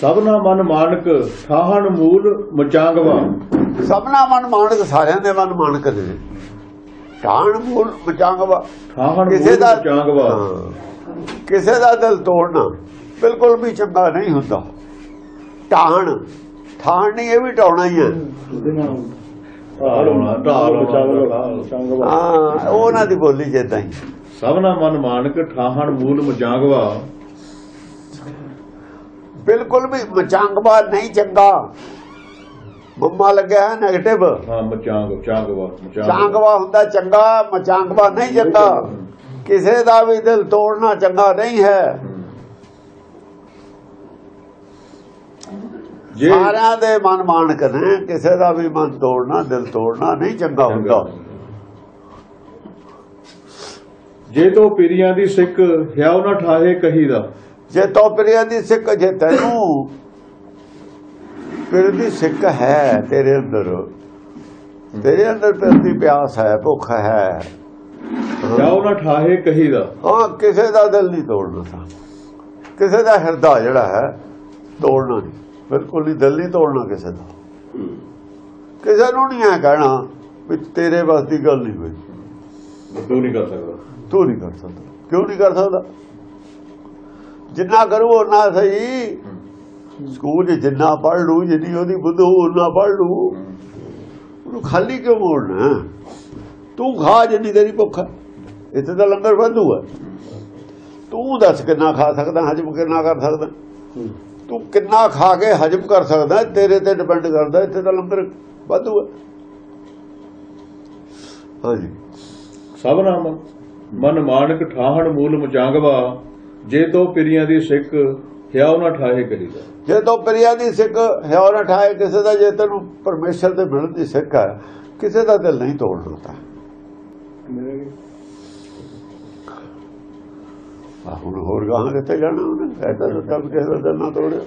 ਸਭਨਾ ਮਨ ਮਾਨਕ ਠਾਹਣ ਮੂਲ ਮਚਾਂਗਵਾ। ਸਭਨਾ ਮਨ ਮਾਨਕ ਸਾਰਿਆਂ ਦੇ ਮਨ ਮਾਨਕ ਨੇ। ਟਾਣ ਮੂਲ ਮਚਾਂਗਵਾ। ਠਾਹਣ ਕਿਸੇ ਮੂਲ ਦਾ ਮਚਾਂਗਵਾ। ਕਿਸੇ ਦਾ ਦਿਲ ਤੋੜਨਾ ਬਿਲਕੁਲ ਵੀ ਚੰਗਾ ਨਹੀਂ ਹੁੰਦਾ। ਟਾਣ ਠਾਣ ਨਹੀਂ ਇਹ ਵੀ ਟਾਉਣਾ ਹੀ ਹੈ ਹਾਂ ਉਹ ਉਹਨਾਂ ਦੀ ਬੋਲੀ ਜਿੱਦਾਂ ਹੀ। ਸਭਨਾ ਮਨ ਮਾਨਕ ਠਾਹਣ ਮੂਲ ਮਚਾਂਗਵਾ। ਬਿਲਕੁਲ ਵੀ ਮਚਾਂਗਵਾ ਨਹੀਂ ਚੰਗਾ। ਮੰਮਾ ਲੱਗਿਆ ਹੈ 네ਗੇਟਿਵ ਹਾਂ ਮਚਾਂਗ ਚਾਂਗਵਾ ਚਾਂਗਵਾ ਹੁੰਦਾ ਚੰਗਾ ਮਚਾਂਗਵਾ ਨਹੀਂ ਚੰਗਾ। ਕਿਸੇ ਦਾ ਵੀ ਦਿਲ ਤੋੜਨਾ ਚੰਗਾ ਨਹੀਂ ਹੈ। ਸਾਰਿਆਂ ਦੇ ਮਨ ਮਾਨਕ ਨੇ ਕਿਸੇ ਦਾ ਵੀ ਮਨ ਤੋੜਨਾ ਦਿਲ ਤੋੜਨਾ ਨਹੀਂ ਚੰਗਾ ਹੁੰਦਾ। ਜੇ ਤੋ ਪੀਰੀਆਂ ਦੀ ਸਿੱਖ ਹਿਆਉ ਨਾ ਠਾਹੇ ਕਹੀਦਾ ਜੇ ਤੋ ਪ੍ਰਿਆ ਦੀ ਸਿੱਖ ਜੇ ਤੈਨੂੰ ਫਿਰ ਦੀ ਸਿੱਖ ਹੈ ਤੇਰੇ ਅੰਦਰ। ਤੇਰੇ ਅੰਦਰ ਫਿਰ ਦੀ ਪਿਆਸ ਹੈ ਭੁੱਖ ਹੈ। ਹਿਆਉ ਨਾ ਠਾਹੇ ਕਹੀਦਾ ਹਾਂ ਕਿਸੇ ਦਾ ਦਿਲ ਨਹੀਂ ਤੋੜਨਾ ਕਿਸੇ ਦਾ ਹਿਰਦਾ ਜਿਹੜਾ ਹੈ ਤੋੜਨਾ ਨਹੀਂ। ਬਿਲਕੁਲ ਹੀ ਦਿਲ ਨਹੀਂ ਤੋੜਨਾ ਕਿਸੇ ਦਾ। ਕਿਸੇ ਨੂੰ ਨਹੀਂ ਐ ਕਹਿਣਾ ਵੀ ਤੇਰੇ ਵੱਸ ਦੀ ਗੱਲ ਨਹੀਂ ਹੋਈ। ਤੂੰ ਨਹੀਂ ਕਰ ਸਕਦਾ। ਤੂੰ ਨਹੀਂ ਕਰ ਸਕਦਾ। ਕਿਉਂ ਨਹੀਂ ਕਰ ਸਕਦਾ? ਜਿੰਨਾ ਕਰੂ ਉਹਨਾਂ ਸਹੀ। ਸਕੂਲ 'ਚ ਜਿੰਨਾ ਪੜ ਲੂ ਜਿੰਨੀ ਉਹਦੀ ਬੁੱਧ ਹੋ ਉਹਨਾਂ ਪੜ ਲੂ ਉਹਨੂੰ ਖਾਲੀ ਕਿਉਂ ਮੋੜਨਾ ਤੂੰ ਖਾ ਜਿੰਨੀ ਤੇਰੀ ਭੁੱਖ ਇੱਥੇ ਤਾਂ ਲੰਗਰ ਵਾਧੂ ਹੈ। ਤੂੰ ਦੱਸ ਕਿੰਨਾ ਖਾ ਸਕਦਾ ਹਜਮ ਕਿੰਨਾ ਕਰ ਸਕਦਾ। ਤੂੰ ਕਿੰਨਾ ਖਾ ਕੇ ਹਜਮ ਕਰ ਸਕਦਾ ਤੇਰੇ ਤੇ ਡਿਪੈਂਡ ਕਰਦਾ ਇੱਥੇ ਤਾਂ ਲੰਗਰ ਵਾਧੂ ਹੈ। ਹਾਂਜੀ। ਸਭਨਾ ਮਨ- ਮਨ ਮਾਨਕ ਠਾਹਣ ਮੂਲ ਮਚਾਂਗਵਾ ਜੇ ਤੋ ਪੀਰੀਆਂ ਦੀ ਸਿੱਖ ਹਿਆਉ ਨਾ ਠਾਹੇ ਕਹੀਦਾ ਜੇ ਤੋ ਪ੍ਰਿਆ ਦੀ ਸਿੱਖ ਹਿਉ ਨਾ ਠਾਏ ਕਿਸੇ ਦਾ ਜੇ ਤੈਨੂੰ ਪਰਮੇਸ਼ਰ ਦੇ ਮਿਲਣ ਦੀ ਸਿੱਖ ਹੈ ਕਿਸੇ ਦਾ ਦਿਲ ਨਹੀਂ ਤੋੜਨਾ ਤਾਂ ਆ ਹੁਣ ਹੋਰ ਗਾਹਾਂ ਕਿੱਥੇ ਜਾਣਾ ਉਹਨੇ? ਐਸਾ ਤਾਂ ਕਿਸੇ ਦਾ ਦਿਲ ਨਾ ਤੋੜਿਆ।